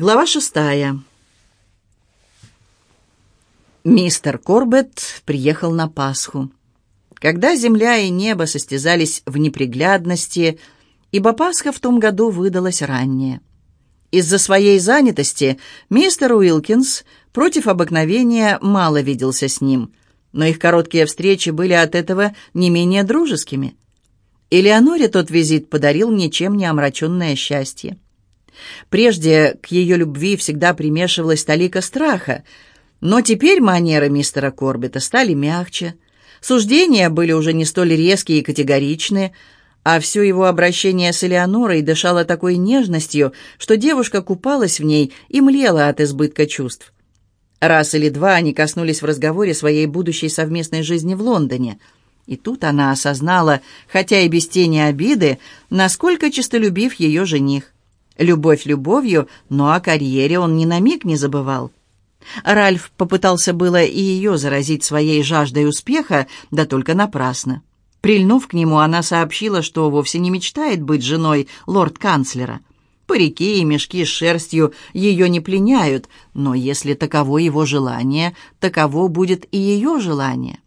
Глава шестая. Мистер Корбетт приехал на Пасху. Когда земля и небо состязались в неприглядности, ибо Пасха в том году выдалась ранняя. Из-за своей занятости мистер Уилкинс против обыкновения мало виделся с ним, но их короткие встречи были от этого не менее дружескими. Элеоноре тот визит подарил ничем не омраченное счастье. Прежде к ее любви всегда примешивалась талика страха, но теперь манеры мистера Корбета стали мягче, суждения были уже не столь резкие и категоричные, а все его обращение с Элеонорой дышало такой нежностью, что девушка купалась в ней и млела от избытка чувств. Раз или два они коснулись в разговоре своей будущей совместной жизни в Лондоне. И тут она осознала, хотя и без тени обиды, насколько честолюбив ее жених. Любовь любовью, но о карьере он ни на миг не забывал. Ральф попытался было и ее заразить своей жаждой успеха, да только напрасно. Прильнув к нему, она сообщила, что вовсе не мечтает быть женой лорд-канцлера. Парики и мешки с шерстью ее не пленяют, но если таково его желание, таково будет и ее желание.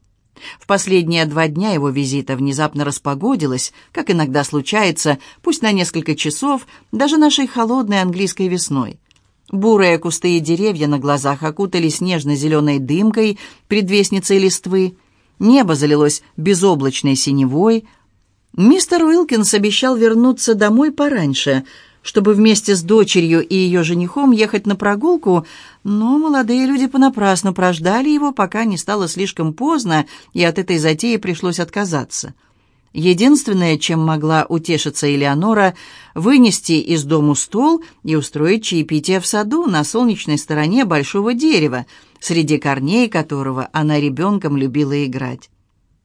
В последние два дня его визита внезапно распогодилось, как иногда случается, пусть на несколько часов, даже нашей холодной английской весной. Бурые кусты и деревья на глазах окутались нежно-зеленой дымкой, предвестницей листвы. Небо залилось безоблачной синевой. Мистер Уилкинс обещал вернуться домой пораньше — чтобы вместе с дочерью и ее женихом ехать на прогулку, но молодые люди понапрасну прождали его, пока не стало слишком поздно, и от этой затеи пришлось отказаться. Единственное, чем могла утешиться Элеонора, вынести из дому стол и устроить чаепитие в саду на солнечной стороне большого дерева, среди корней которого она ребенком любила играть.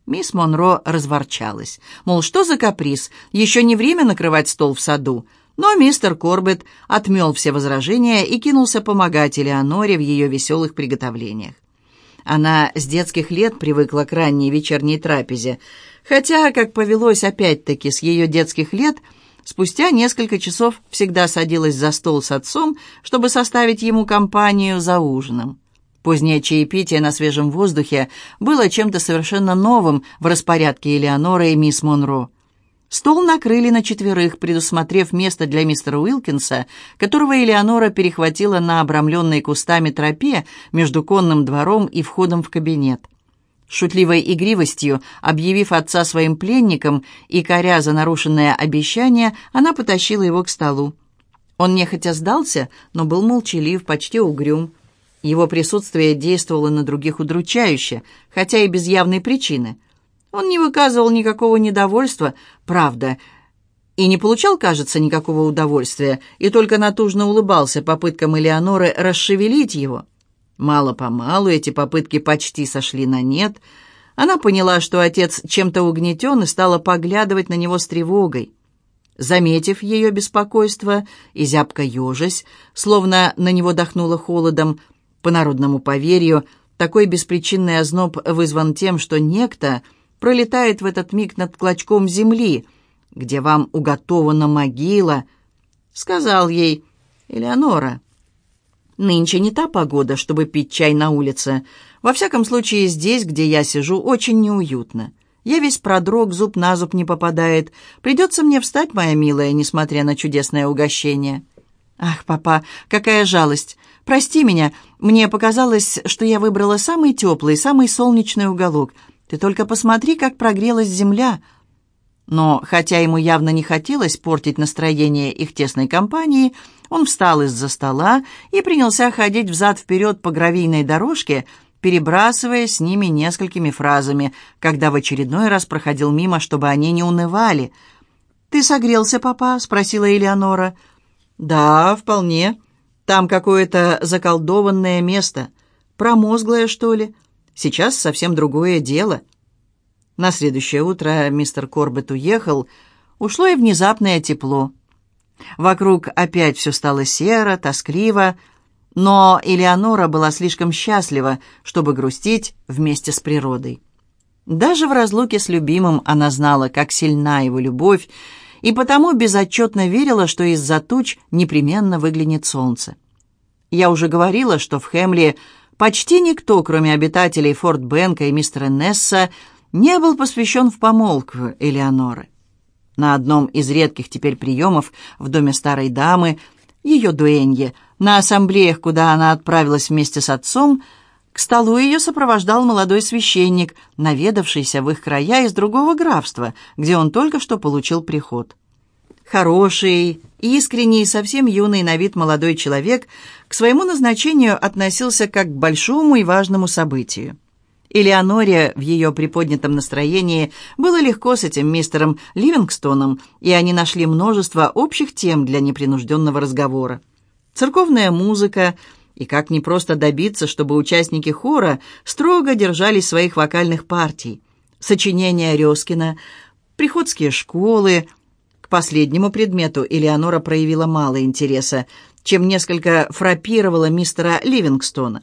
Мисс Монро разворчалась, мол, что за каприз, еще не время накрывать стол в саду, но мистер Корбет отмел все возражения и кинулся помогать Элеоноре в ее веселых приготовлениях. Она с детских лет привыкла к ранней вечерней трапезе, хотя, как повелось опять-таки с ее детских лет, спустя несколько часов всегда садилась за стол с отцом, чтобы составить ему компанию за ужином. Позднее чаепитие на свежем воздухе было чем-то совершенно новым в распорядке Элеоноры и мисс Монро. Стол накрыли на четверых, предусмотрев место для мистера Уилкинса, которого Элеонора перехватила на обрамленной кустами тропе между конным двором и входом в кабинет. Шутливой игривостью, объявив отца своим пленником и коря за нарушенное обещание, она потащила его к столу. Он нехотя сдался, но был молчалив, почти угрюм. Его присутствие действовало на других удручающе, хотя и без явной причины – он не выказывал никакого недовольства, правда, и не получал, кажется, никакого удовольствия, и только натужно улыбался попыткам Элеоноры расшевелить его. Мало-помалу эти попытки почти сошли на нет. Она поняла, что отец чем-то угнетен, и стала поглядывать на него с тревогой. Заметив ее беспокойство и зябко ежась, словно на него дохнуло холодом, по народному поверью, такой беспричинный озноб вызван тем, что некто — пролетает в этот миг над клочком земли, где вам уготована могила, сказал ей Элеонора. Нынче не та погода, чтобы пить чай на улице. Во всяком случае, здесь, где я сижу, очень неуютно. Я весь продрог, зуб на зуб не попадает. Придется мне встать, моя милая, несмотря на чудесное угощение. Ах, папа, какая жалость. Прости меня, мне показалось, что я выбрала самый теплый, самый солнечный уголок — ты только посмотри, как прогрелась земля!» Но, хотя ему явно не хотелось портить настроение их тесной компании, он встал из-за стола и принялся ходить взад-вперед по гравийной дорожке, перебрасывая с ними несколькими фразами, когда в очередной раз проходил мимо, чтобы они не унывали. «Ты согрелся, папа?» — спросила Элеонора. «Да, вполне. Там какое-то заколдованное место. Промозглое, что ли?» Сейчас совсем другое дело. На следующее утро мистер Корбет уехал, ушло и внезапное тепло. Вокруг опять все стало серо, тоскливо, но Элеонора была слишком счастлива, чтобы грустить вместе с природой. Даже в разлуке с любимым она знала, как сильна его любовь, и потому безотчетно верила, что из-за туч непременно выглянет солнце. Я уже говорила, что в Хемли почти никто, кроме обитателей Форт Бенка и мистера Несса, не был посвящен в помолвку Элеоноры. На одном из редких теперь приемов в доме старой дамы, ее дуэнье, на ассамблеях, куда она отправилась вместе с отцом, к столу ее сопровождал молодой священник, наведавшийся в их края из другого графства, где он только что получил приход. Хороший, искренний, совсем юный на вид молодой человек к своему назначению относился как к большому и важному событию. Элеоноре в ее приподнятом настроении было легко с этим мистером Ливингстоном, и они нашли множество общих тем для непринужденного разговора. Церковная музыка, и как не просто добиться, чтобы участники хора строго держались своих вокальных партий. Сочинения Резкина, приходские школы. К последнему предмету Элеонора проявила мало интереса, чем несколько фрапировала мистера Ливингстона.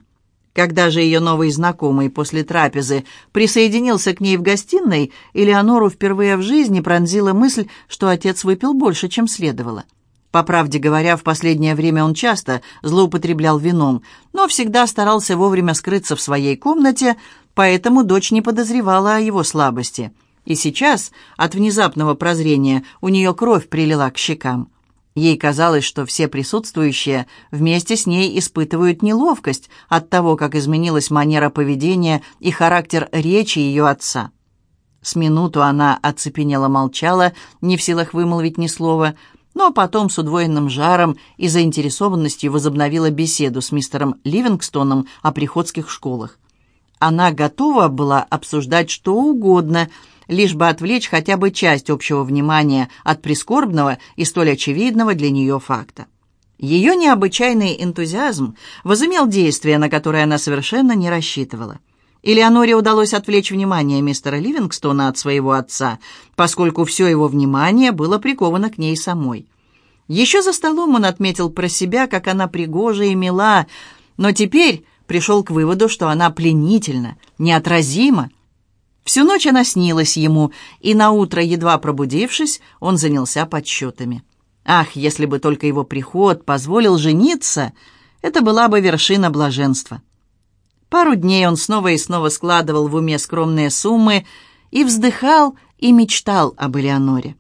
Когда же ее новый знакомый после трапезы присоединился к ней в гостиной, Элеонору впервые в жизни пронзила мысль, что отец выпил больше, чем следовало. По правде говоря, в последнее время он часто злоупотреблял вином, но всегда старался вовремя скрыться в своей комнате, поэтому дочь не подозревала о его слабости. И сейчас, от внезапного прозрения, у нее кровь прилила к щекам. Ей казалось, что все присутствующие вместе с ней испытывают неловкость от того, как изменилась манера поведения и характер речи ее отца. С минуту она оцепенела молчала, не в силах вымолвить ни слова – но потом с удвоенным жаром и заинтересованностью возобновила беседу с мистером Ливингстоном о приходских школах. Она готова была обсуждать что угодно, лишь бы отвлечь хотя бы часть общего внимания от прискорбного и столь очевидного для нее факта. Ее необычайный энтузиазм возымел действие, на которое она совершенно не рассчитывала. Элеоноре удалось отвлечь внимание мистера Ливингстона от своего отца, поскольку все его внимание было приковано к ней самой. Еще за столом он отметил про себя, как она пригожа и мила, но теперь пришел к выводу, что она пленительна, неотразима. Всю ночь она снилась ему, и наутро, едва пробудившись, он занялся подсчетами. Ах, если бы только его приход позволил жениться, это была бы вершина блаженства. Пару дней он снова и снова складывал в уме скромные суммы и вздыхал и мечтал об Элеоноре.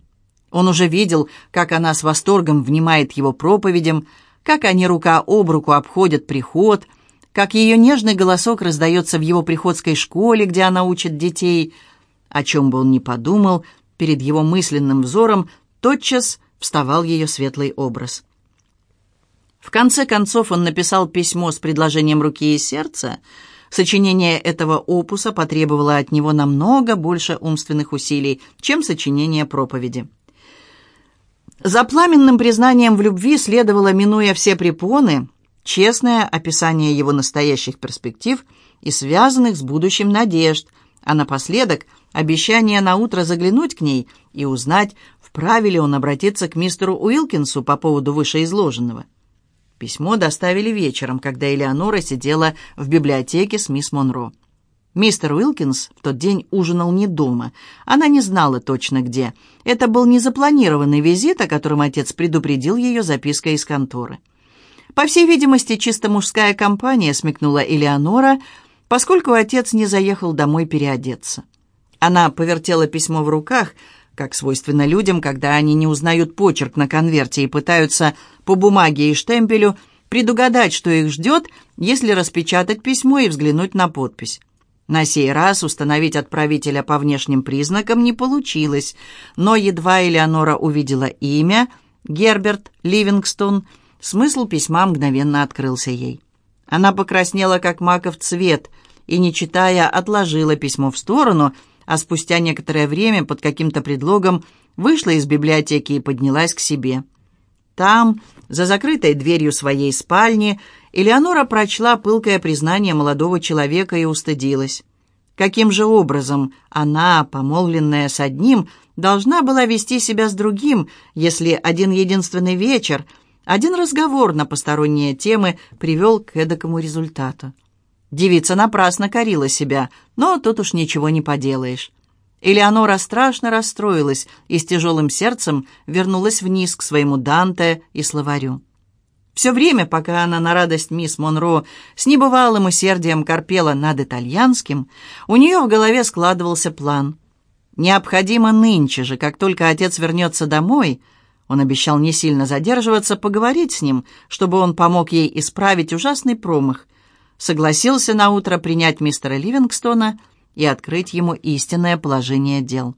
Он уже видел, как она с восторгом внимает его проповедям, как они рука об руку обходят приход, как ее нежный голосок раздается в его приходской школе, где она учит детей. О чем бы он ни подумал, перед его мысленным взором тотчас вставал ее светлый образ. В конце концов он написал письмо с предложением руки и сердца. Сочинение этого опуса потребовало от него намного больше умственных усилий, чем сочинение проповеди. За пламенным признанием в любви следовало, минуя все препоны, честное описание его настоящих перспектив и связанных с будущим надежд, а напоследок обещание на утро заглянуть к ней и узнать, вправе ли он обратиться к мистеру Уилкинсу по поводу вышеизложенного. Письмо доставили вечером, когда Элеонора сидела в библиотеке с мисс Монро. Мистер Уилкинс в тот день ужинал не дома. Она не знала точно где. Это был незапланированный визит, о котором отец предупредил ее запиской из конторы. По всей видимости, чисто мужская компания, смекнула Элеонора, поскольку отец не заехал домой переодеться. Она повертела письмо в руках, как свойственно людям, когда они не узнают почерк на конверте и пытаются по бумаге и штемпелю предугадать, что их ждет, если распечатать письмо и взглянуть на подпись. На сей раз установить отправителя по внешним признакам не получилось, но едва Элеонора увидела имя, Герберт Ливингстон, смысл письма мгновенно открылся ей. Она покраснела, как маков цвет, и, не читая, отложила письмо в сторону – а спустя некоторое время под каким-то предлогом вышла из библиотеки и поднялась к себе. Там, за закрытой дверью своей спальни, Элеонора прочла пылкое признание молодого человека и устыдилась. Каким же образом она, помолвленная с одним, должна была вести себя с другим, если один единственный вечер, один разговор на посторонние темы привел к эдакому результату? Девица напрасно корила себя, но тут уж ничего не поделаешь. Элеонора страшно расстроилась и с тяжелым сердцем вернулась вниз к своему Данте и словарю. Все время, пока она на радость мисс Монро с небывалым усердием корпела над итальянским, у нее в голове складывался план. Необходимо нынче же, как только отец вернется домой, он обещал не сильно задерживаться, поговорить с ним, чтобы он помог ей исправить ужасный промах, согласился на утро принять мистера Ливингстона и открыть ему истинное положение дел.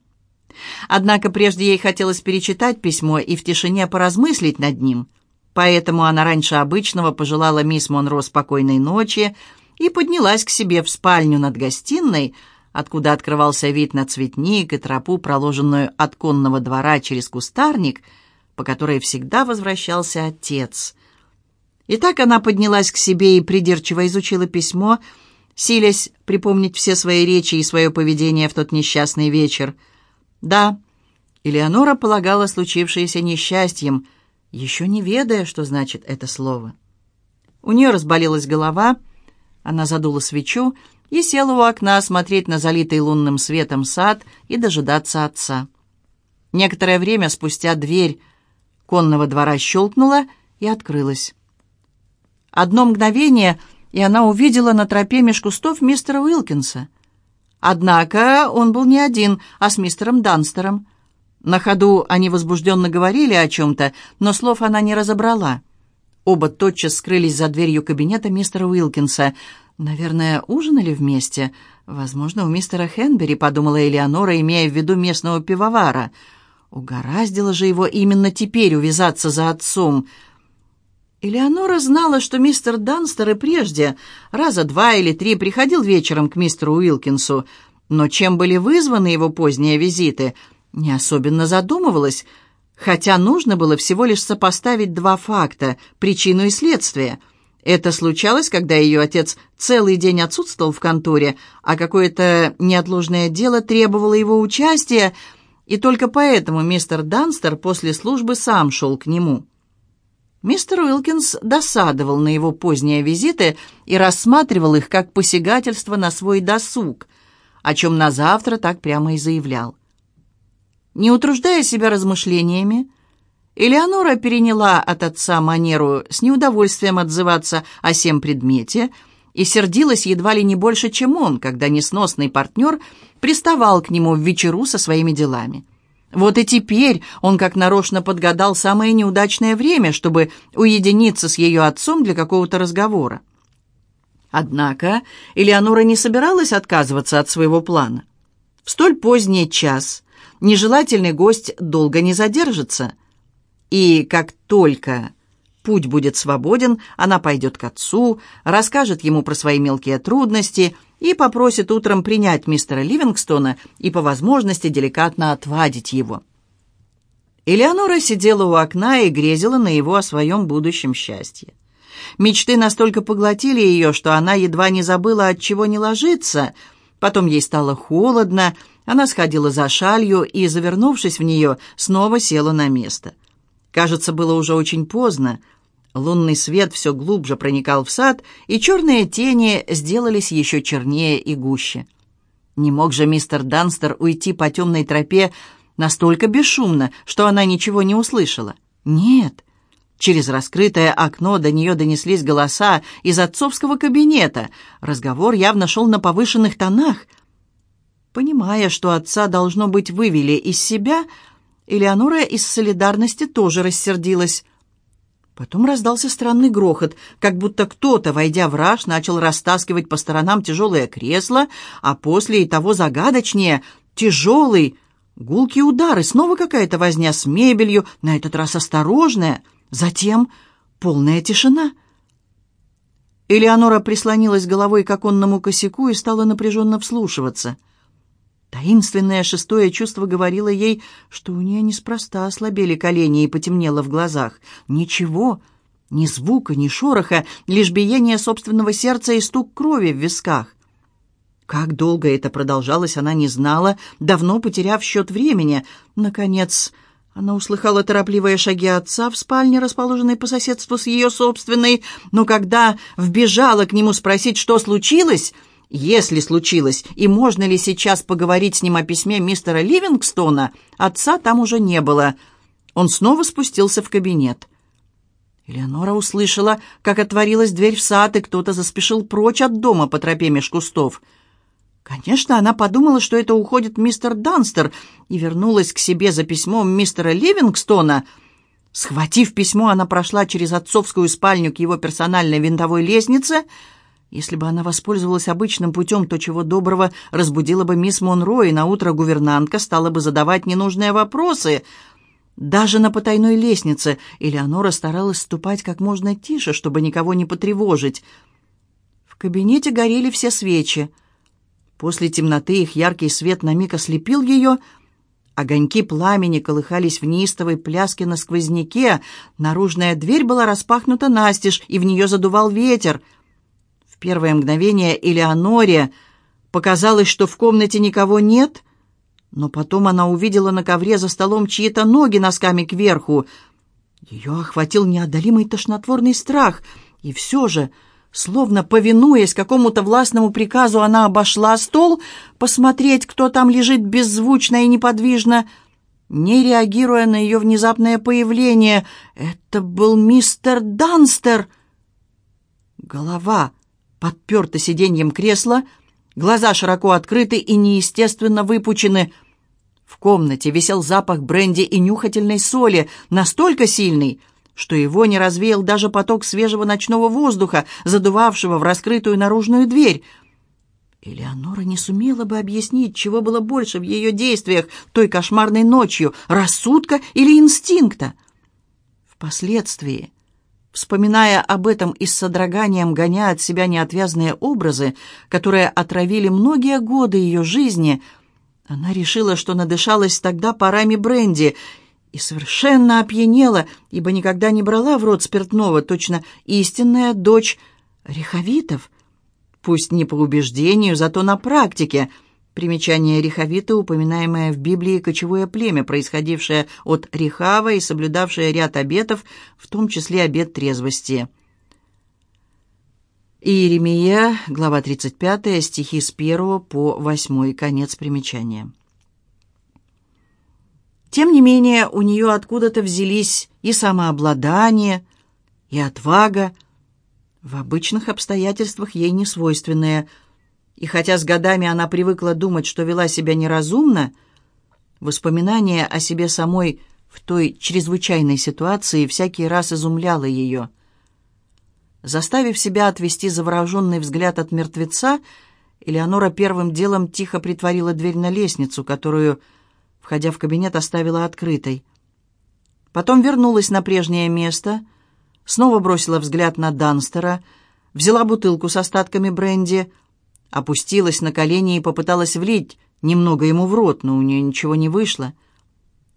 Однако прежде ей хотелось перечитать письмо и в тишине поразмыслить над ним, поэтому она раньше обычного пожелала мисс Монро спокойной ночи и поднялась к себе в спальню над гостиной, откуда открывался вид на цветник и тропу, проложенную от конного двора через кустарник, по которой всегда возвращался отец. И так она поднялась к себе и придирчиво изучила письмо, силясь припомнить все свои речи и свое поведение в тот несчастный вечер. Да, Элеонора полагала случившееся несчастьем, еще не ведая, что значит это слово. У нее разболелась голова, она задула свечу и села у окна смотреть на залитый лунным светом сад и дожидаться отца. Некоторое время спустя дверь конного двора щелкнула и открылась. Одно мгновение, и она увидела на тропе меж кустов мистера Уилкинса. Однако он был не один, а с мистером Данстером. На ходу они возбужденно говорили о чем-то, но слов она не разобрала. Оба тотчас скрылись за дверью кабинета мистера Уилкинса. «Наверное, ужинали вместе? Возможно, у мистера Хенбери», — подумала Элеонора, имея в виду местного пивовара. Угораздило же его именно теперь увязаться за отцом — Элеонора знала, что мистер Данстер и прежде раза два или три приходил вечером к мистеру Уилкинсу, но чем были вызваны его поздние визиты, не особенно задумывалась, хотя нужно было всего лишь сопоставить два факта – причину и следствие. Это случалось, когда ее отец целый день отсутствовал в конторе, а какое-то неотложное дело требовало его участия, и только поэтому мистер Данстер после службы сам шел к нему. Мистер Уилкинс досадовал на его поздние визиты и рассматривал их как посягательство на свой досуг, о чем на завтра так прямо и заявлял. Не утруждая себя размышлениями, Элеонора переняла от отца манеру с неудовольствием отзываться о сем предмете и сердилась едва ли не больше, чем он, когда несносный партнер приставал к нему в вечеру со своими делами. Вот и теперь он как нарочно подгадал самое неудачное время, чтобы уединиться с ее отцом для какого-то разговора. Однако Элеонора не собиралась отказываться от своего плана. В столь поздний час нежелательный гость долго не задержится, и как только путь будет свободен, она пойдет к отцу, расскажет ему про свои мелкие трудности и попросит утром принять мистера Ливингстона и по возможности деликатно отвадить его. Элеонора сидела у окна и грезила на его о своем будущем счастье. Мечты настолько поглотили ее, что она едва не забыла, от чего не ложиться. Потом ей стало холодно, она сходила за шалью и, завернувшись в нее, снова села на место. Кажется, было уже очень поздно. Лунный свет все глубже проникал в сад, и черные тени сделались еще чернее и гуще. Не мог же мистер Данстер уйти по темной тропе настолько бесшумно, что она ничего не услышала? Нет. Через раскрытое окно до нее донеслись голоса из отцовского кабинета. Разговор явно шел на повышенных тонах. Понимая, что отца, должно быть, вывели из себя, Элеонора из солидарности тоже рассердилась. Потом раздался странный грохот, как будто кто-то, войдя в раж, начал растаскивать по сторонам тяжелое кресло, а после и того загадочнее — тяжелый, гулкий удар, и снова какая-то возня с мебелью, на этот раз осторожная, затем полная тишина. Элеонора прислонилась головой к оконному косяку и стала напряженно вслушиваться — Таинственное шестое чувство говорило ей, что у нее неспроста ослабели колени и потемнело в глазах. Ничего, ни звука, ни шороха, лишь биение собственного сердца и стук крови в висках. Как долго это продолжалось, она не знала, давно потеряв счет времени. Наконец, она услыхала торопливые шаги отца в спальне, расположенной по соседству с ее собственной, но когда вбежала к нему спросить, что случилось, если случилось, и можно ли сейчас поговорить с ним о письме мистера Ливингстона, отца там уже не было. Он снова спустился в кабинет. Элеонора услышала, как отворилась дверь в сад, и кто-то заспешил прочь от дома по тропе меж кустов. Конечно, она подумала, что это уходит мистер Данстер, и вернулась к себе за письмом мистера Ливингстона. Схватив письмо, она прошла через отцовскую спальню к его персональной винтовой лестнице. Если бы она воспользовалась обычным путем, то чего доброго разбудила бы мисс Монро, и наутро гувернантка стала бы задавать ненужные вопросы — даже на потайной лестнице Элеонора старалась ступать как можно тише, чтобы никого не потревожить. В кабинете горели все свечи. После темноты их яркий свет на миг ослепил ее. Огоньки пламени колыхались в неистовой пляске на сквозняке. Наружная дверь была распахнута настежь, и в нее задувал ветер. Первое мгновение Элеоноре показалось, что в комнате никого нет — но потом она увидела на ковре за столом чьи-то ноги носками кверху. Ее охватил неодолимый тошнотворный страх, и все же, словно повинуясь какому-то властному приказу, она обошла стол, посмотреть, кто там лежит беззвучно и неподвижно, не реагируя на ее внезапное появление. Это был мистер Данстер. Голова подперта сиденьем кресла, глаза широко открыты и неестественно выпучены — в комнате висел запах бренди и нюхательной соли, настолько сильный, что его не развеял даже поток свежего ночного воздуха, задувавшего в раскрытую наружную дверь. Элеонора не сумела бы объяснить, чего было больше в ее действиях той кошмарной ночью — рассудка или инстинкта. Впоследствии, вспоминая об этом и с содроганием гоня от себя неотвязные образы, которые отравили многие годы ее жизни — она решила, что надышалась тогда парами бренди и совершенно опьянела, ибо никогда не брала в рот спиртного, точно истинная дочь рехавитов. Пусть не по убеждению, зато на практике. Примечание рехавита, упоминаемое в Библии кочевое племя, происходившее от Рехава и соблюдавшее ряд обетов, в том числе обет трезвости. Иеремия, глава 35, стихи с 1 по 8, конец примечания. Тем не менее, у нее откуда-то взялись и самообладание, и отвага, в обычных обстоятельствах ей не свойственные. И хотя с годами она привыкла думать, что вела себя неразумно, воспоминание о себе самой в той чрезвычайной ситуации всякий раз изумляло ее – Заставив себя отвести завороженный взгляд от мертвеца, Элеонора первым делом тихо притворила дверь на лестницу, которую, входя в кабинет, оставила открытой. Потом вернулась на прежнее место, снова бросила взгляд на Данстера, взяла бутылку с остатками бренди, опустилась на колени и попыталась влить немного ему в рот, но у нее ничего не вышло.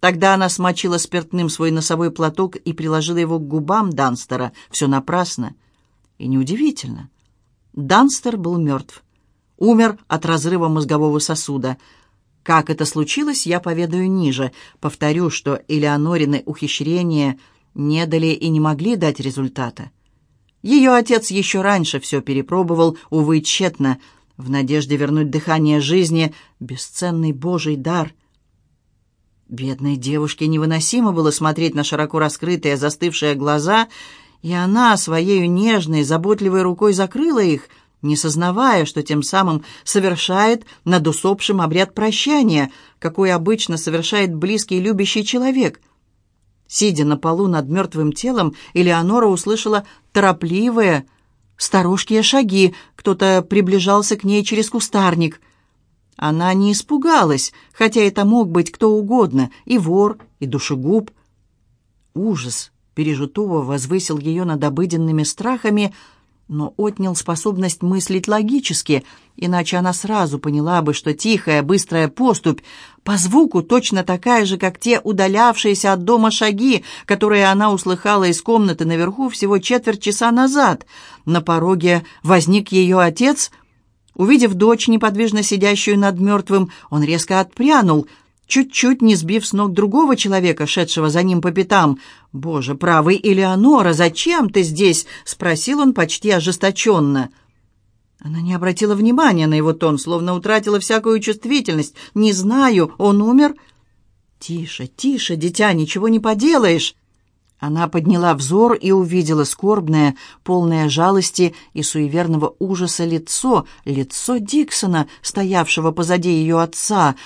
Тогда она смочила спиртным свой носовой платок и приложила его к губам Данстера. Все напрасно. И неудивительно. Данстер был мертв. Умер от разрыва мозгового сосуда. Как это случилось, я поведаю ниже. Повторю, что Элеонорины ухищрения не дали и не могли дать результата. Ее отец еще раньше все перепробовал, увы, тщетно, в надежде вернуть дыхание жизни, бесценный божий дар. Бедной девушке невыносимо было смотреть на широко раскрытые застывшие глаза и она своей нежной, заботливой рукой закрыла их, не сознавая, что тем самым совершает над усопшим обряд прощания, какой обычно совершает близкий любящий человек. Сидя на полу над мертвым телом, Элеонора услышала торопливые, старушкие шаги, кто-то приближался к ней через кустарник. Она не испугалась, хотя это мог быть кто угодно, и вор, и душегуб. Ужас пережитого возвысил ее над обыденными страхами, но отнял способность мыслить логически, иначе она сразу поняла бы, что тихая, быстрая поступь по звуку точно такая же, как те удалявшиеся от дома шаги, которые она услыхала из комнаты наверху всего четверть часа назад. На пороге возник ее отец. Увидев дочь, неподвижно сидящую над мертвым, он резко отпрянул — чуть-чуть не сбив с ног другого человека, шедшего за ним по пятам. «Боже правый, Элеонора, зачем ты здесь?» — спросил он почти ожесточенно. Она не обратила внимания на его тон, словно утратила всякую чувствительность. «Не знаю, он умер?» «Тише, тише, дитя, ничего не поделаешь!» Она подняла взор и увидела скорбное, полное жалости и суеверного ужаса лицо, лицо Диксона, стоявшего позади ее отца.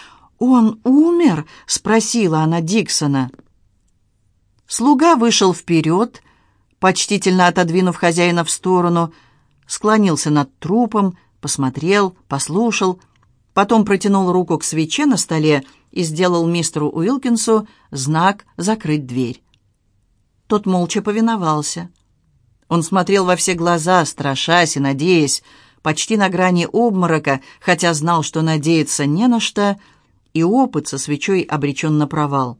«Он умер?» — спросила она Диксона. Слуга вышел вперед, почтительно отодвинув хозяина в сторону, склонился над трупом, посмотрел, послушал, потом протянул руку к свече на столе и сделал мистеру Уилкинсу знак «закрыть дверь». Тот молча повиновался. Он смотрел во все глаза, страшась и надеясь, почти на грани обморока, хотя знал, что надеяться не на что, и опыт со свечой обречен на провал.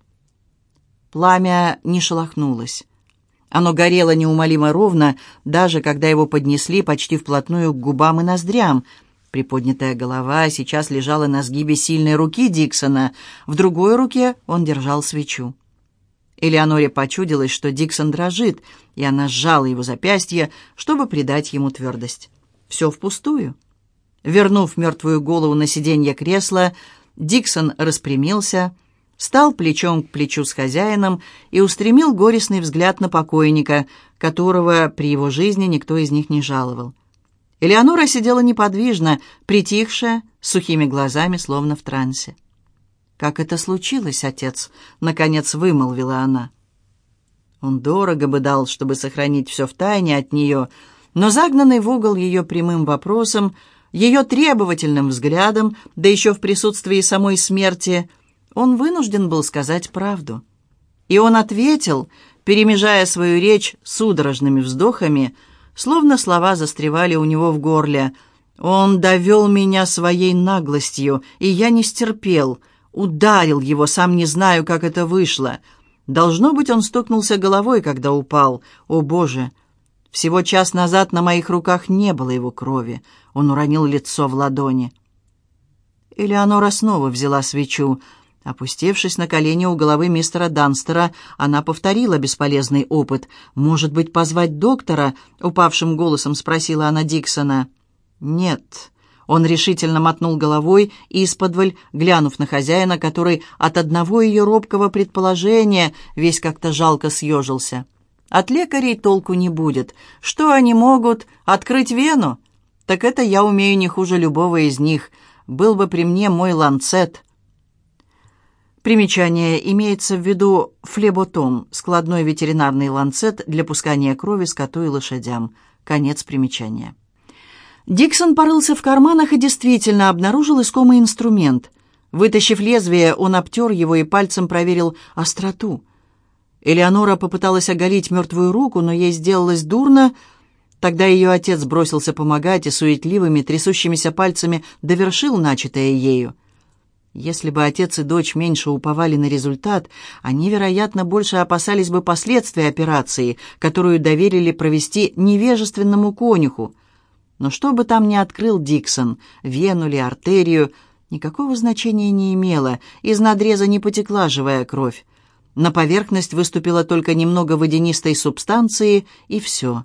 Пламя не шелохнулось. Оно горело неумолимо ровно, даже когда его поднесли почти вплотную к губам и ноздрям. Приподнятая голова сейчас лежала на сгибе сильной руки Диксона, в другой руке он держал свечу. Элеоноре почудилось, что Диксон дрожит, и она сжала его запястье, чтобы придать ему твердость. Все впустую. Вернув мертвую голову на сиденье кресла, Диксон распрямился, стал плечом к плечу с хозяином и устремил горестный взгляд на покойника, которого при его жизни никто из них не жаловал. Элеонора сидела неподвижно, притихшая, с сухими глазами, словно в трансе. «Как это случилось, отец?» — наконец вымолвила она. Он дорого бы дал, чтобы сохранить все в тайне от нее, но загнанный в угол ее прямым вопросом, ее требовательным взглядом, да еще в присутствии самой смерти, он вынужден был сказать правду. И он ответил, перемежая свою речь судорожными вздохами, словно слова застревали у него в горле. «Он довел меня своей наглостью, и я не стерпел», Ударил его, сам не знаю, как это вышло. Должно быть, он стукнулся головой, когда упал. О, Боже! Всего час назад на моих руках не было его крови. Он уронил лицо в ладони. Элеонора снова взяла свечу. Опустившись на колени у головы мистера Данстера, она повторила бесполезный опыт. «Может быть, позвать доктора?» — упавшим голосом спросила она Диксона. «Нет, он решительно мотнул головой, исподволь, глянув на хозяина, который от одного ее робкого предположения весь как-то жалко съежился. «От лекарей толку не будет. Что они могут? Открыть вену? Так это я умею не хуже любого из них. Был бы при мне мой ланцет». Примечание имеется в виду флеботом, складной ветеринарный ланцет для пускания крови скоту и лошадям. Конец примечания. Диксон порылся в карманах и действительно обнаружил искомый инструмент. Вытащив лезвие, он обтер его и пальцем проверил остроту. Элеонора попыталась оголить мертвую руку, но ей сделалось дурно. Тогда ее отец бросился помогать и суетливыми, трясущимися пальцами довершил начатое ею. Если бы отец и дочь меньше уповали на результат, они, вероятно, больше опасались бы последствий операции, которую доверили провести невежественному конюху. Но что бы там ни открыл Диксон, вену или артерию, никакого значения не имело, из надреза не потекла живая кровь. На поверхность выступило только немного водянистой субстанции, и все.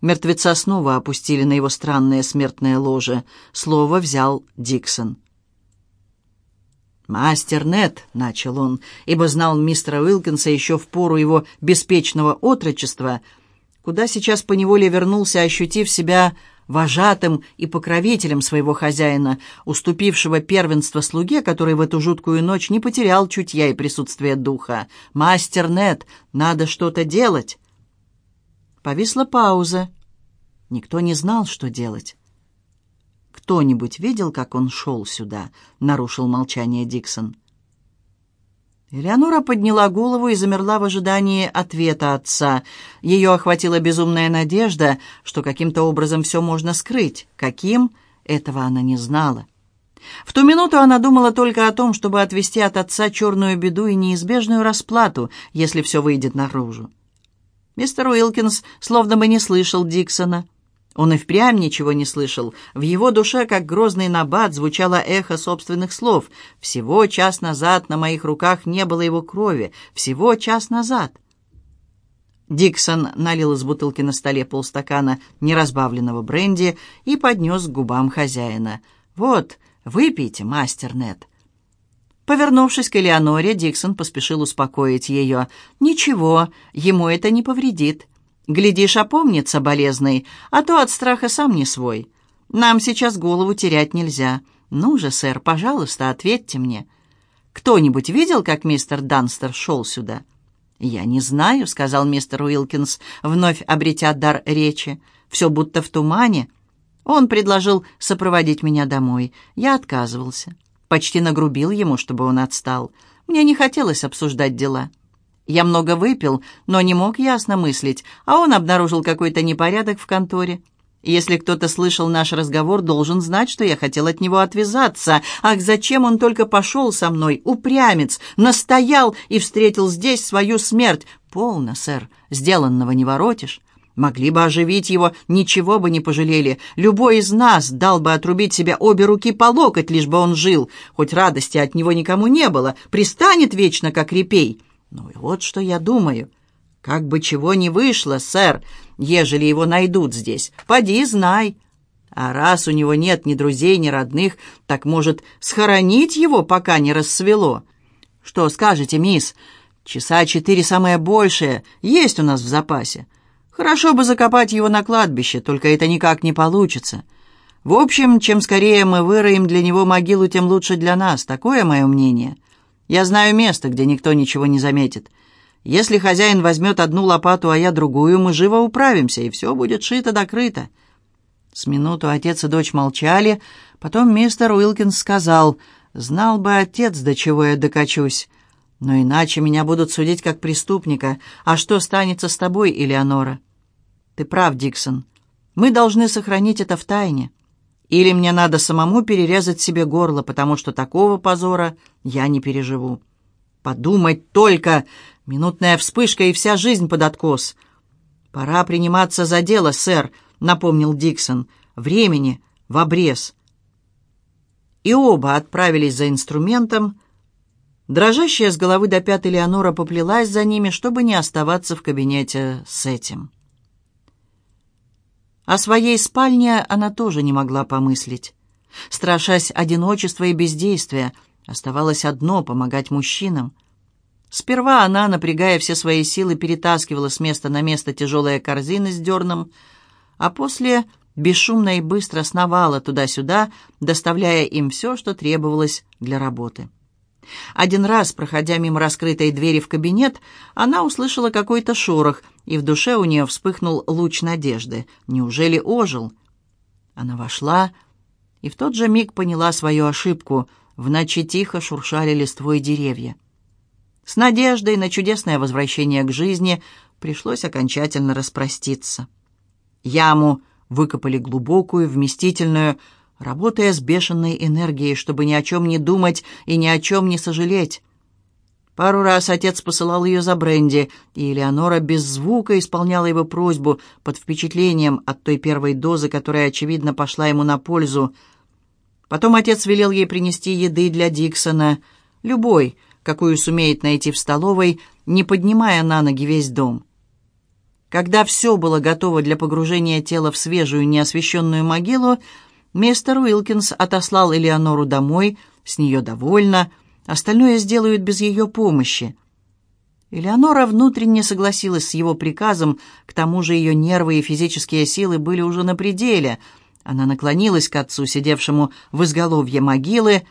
Мертвеца снова опустили на его странное смертное ложе. Слово взял Диксон. «Мастер Нет», — начал он, ибо знал мистера Уилкинса еще в пору его беспечного отрочества — куда сейчас поневоле вернулся, ощутив себя вожатым и покровителем своего хозяина, уступившего первенство слуге, который в эту жуткую ночь не потерял чутья и присутствие духа. «Мастер Нет, надо что-то делать!» Повисла пауза. Никто не знал, что делать. «Кто-нибудь видел, как он шел сюда?» — нарушил молчание Диксон. Элеонора подняла голову и замерла в ожидании ответа отца. Ее охватила безумная надежда, что каким-то образом все можно скрыть. Каким? Этого она не знала. В ту минуту она думала только о том, чтобы отвести от отца черную беду и неизбежную расплату, если все выйдет наружу. Мистер Уилкинс словно бы не слышал Диксона. Он и впрямь ничего не слышал. В его душе, как грозный набат, звучало эхо собственных слов. «Всего час назад на моих руках не было его крови. Всего час назад». Диксон налил из бутылки на столе полстакана неразбавленного бренди и поднес к губам хозяина. «Вот, выпейте, мастер Нет». Повернувшись к Элеоноре, Диксон поспешил успокоить ее. «Ничего, ему это не повредит. Глядишь, опомнится болезный, а то от страха сам не свой. Нам сейчас голову терять нельзя. Ну же, сэр, пожалуйста, ответьте мне. Кто-нибудь видел, как мистер Данстер шел сюда?» «Я не знаю», — сказал мистер Уилкинс, вновь обретя дар речи. «Все будто в тумане». Он предложил сопроводить меня домой. Я отказывался. Почти нагрубил ему, чтобы он отстал. Мне не хотелось обсуждать дела. Я много выпил, но не мог ясно мыслить, а он обнаружил какой-то непорядок в конторе. Если кто-то слышал наш разговор, должен знать, что я хотел от него отвязаться. Ах, зачем он только пошел со мной, упрямец, настоял и встретил здесь свою смерть? Полно, сэр, сделанного не воротишь. Могли бы оживить его, ничего бы не пожалели. Любой из нас дал бы отрубить себе обе руки по локоть, лишь бы он жил. Хоть радости от него никому не было, пристанет вечно, как репей. Ну и вот что я думаю. Как бы чего ни вышло, сэр, ежели его найдут здесь, поди знай. А раз у него нет ни друзей, ни родных, так, может, схоронить его, пока не рассвело? Что скажете, мисс? Часа четыре самое большее есть у нас в запасе. Хорошо бы закопать его на кладбище, только это никак не получится. В общем, чем скорее мы выроем для него могилу, тем лучше для нас. Такое мое мнение. Я знаю место, где никто ничего не заметит. Если хозяин возьмет одну лопату, а я другую, мы живо управимся, и все будет шито-докрыто». С минуту отец и дочь молчали, потом мистер Уилкинс сказал, «Знал бы отец, до чего я докачусь. Но иначе меня будут судить как преступника. А что станется с тобой, Элеонора?» «Ты прав, Диксон. Мы должны сохранить это в тайне. Или мне надо самому перерезать себе горло, потому что такого позора я не переживу. Подумать только! Минутная вспышка и вся жизнь под откос. «Пора приниматься за дело, сэр», — напомнил Диксон. «Времени в обрез». И оба отправились за инструментом. Дрожащая с головы до пят Элеонора поплелась за ними, чтобы не оставаться в кабинете с этим. О своей спальне она тоже не могла помыслить. Страшась одиночества и бездействия, оставалось одно — помогать мужчинам. Сперва она, напрягая все свои силы, перетаскивала с места на место тяжелые корзины с дерном, а после бесшумно и быстро сновала туда-сюда, доставляя им все, что требовалось для работы. Один раз, проходя мимо раскрытой двери в кабинет, она услышала какой-то шорох, и в душе у нее вспыхнул луч надежды. Неужели ожил? Она вошла и в тот же миг поняла свою ошибку. В ночи тихо шуршали листвой деревья. С надеждой на чудесное возвращение к жизни пришлось окончательно распроститься. Яму выкопали глубокую, вместительную, работая с бешеной энергией, чтобы ни о чем не думать и ни о чем не сожалеть. Пару раз отец посылал ее за бренди, и Элеонора без звука исполняла его просьбу под впечатлением от той первой дозы, которая, очевидно, пошла ему на пользу. Потом отец велел ей принести еды для Диксона, любой — какую сумеет найти в столовой, не поднимая на ноги весь дом. Когда все было готово для погружения тела в свежую неосвещенную могилу, мистер Уилкинс отослал Элеонору домой, с нее довольна, остальное сделают без ее помощи. Элеонора внутренне согласилась с его приказом, к тому же ее нервы и физические силы были уже на пределе. Она наклонилась к отцу, сидевшему в изголовье могилы,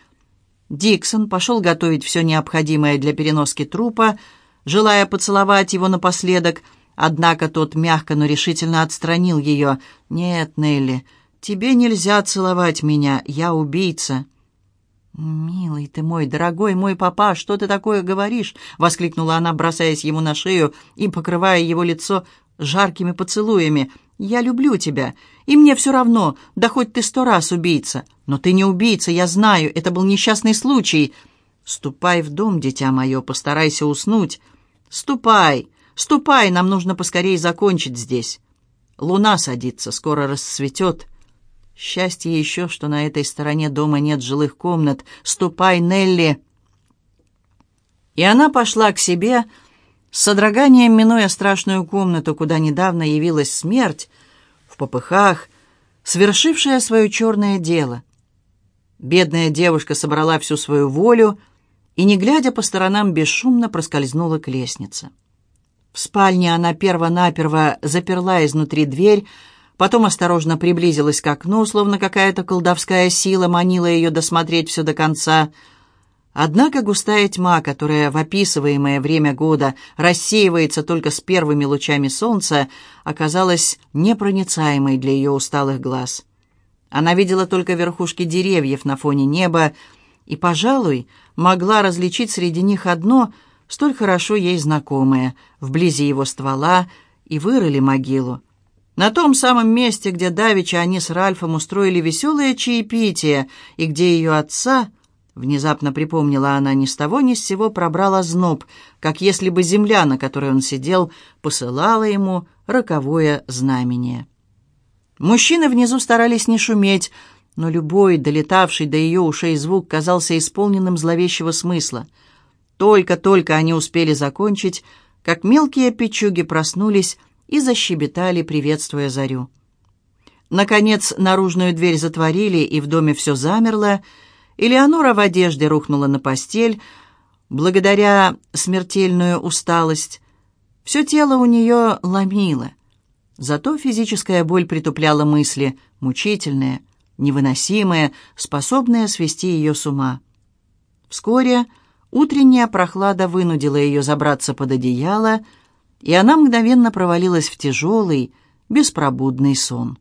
Диксон пошел готовить все необходимое для переноски трупа, желая поцеловать его напоследок, однако тот мягко, но решительно отстранил ее. «Нет, Нелли, тебе нельзя целовать меня, я убийца». «Милый ты мой, дорогой мой папа, что ты такое говоришь?» — воскликнула она, бросаясь ему на шею и покрывая его лицо жаркими поцелуями. «Я люблю тебя, и мне все равно, да хоть ты сто раз убийца. Но ты не убийца, я знаю, это был несчастный случай. Ступай в дом, дитя мое, постарайся уснуть. Ступай, ступай, нам нужно поскорее закончить здесь. Луна садится, скоро расцветет. Счастье еще, что на этой стороне дома нет жилых комнат. Ступай, Нелли!» И она пошла к себе, — с содроганием минуя страшную комнату, куда недавно явилась смерть, в попыхах, свершившая свое черное дело. Бедная девушка собрала всю свою волю и, не глядя по сторонам, бесшумно проскользнула к лестнице. В спальне она перво-наперво заперла изнутри дверь, потом осторожно приблизилась к окну, словно какая-то колдовская сила манила ее досмотреть все до конца. Однако густая тьма, которая в описываемое время года рассеивается только с первыми лучами солнца, оказалась непроницаемой для ее усталых глаз. Она видела только верхушки деревьев на фоне неба и, пожалуй, могла различить среди них одно, столь хорошо ей знакомое, вблизи его ствола, и вырыли могилу. На том самом месте, где давеча они с Ральфом устроили веселое чаепитие, и где ее отца, внезапно припомнила она, ни с того ни с сего пробрала зноб, как если бы земля, на которой он сидел, посылала ему роковое знамение. Мужчины внизу старались не шуметь, но любой, долетавший до ее ушей звук, казался исполненным зловещего смысла. Только-только они успели закончить, как мелкие печуги проснулись и защебетали, приветствуя зарю. Наконец, наружную дверь затворили, и в доме все замерло. Элеонора в одежде рухнула на постель, благодаря смертельную усталость. Все тело у нее ломило. Зато физическая боль притупляла мысли, мучительная, невыносимая, способная свести ее с ума. Вскоре утренняя прохлада вынудила ее забраться под одеяло, и она мгновенно провалилась в тяжелый, беспробудный сон.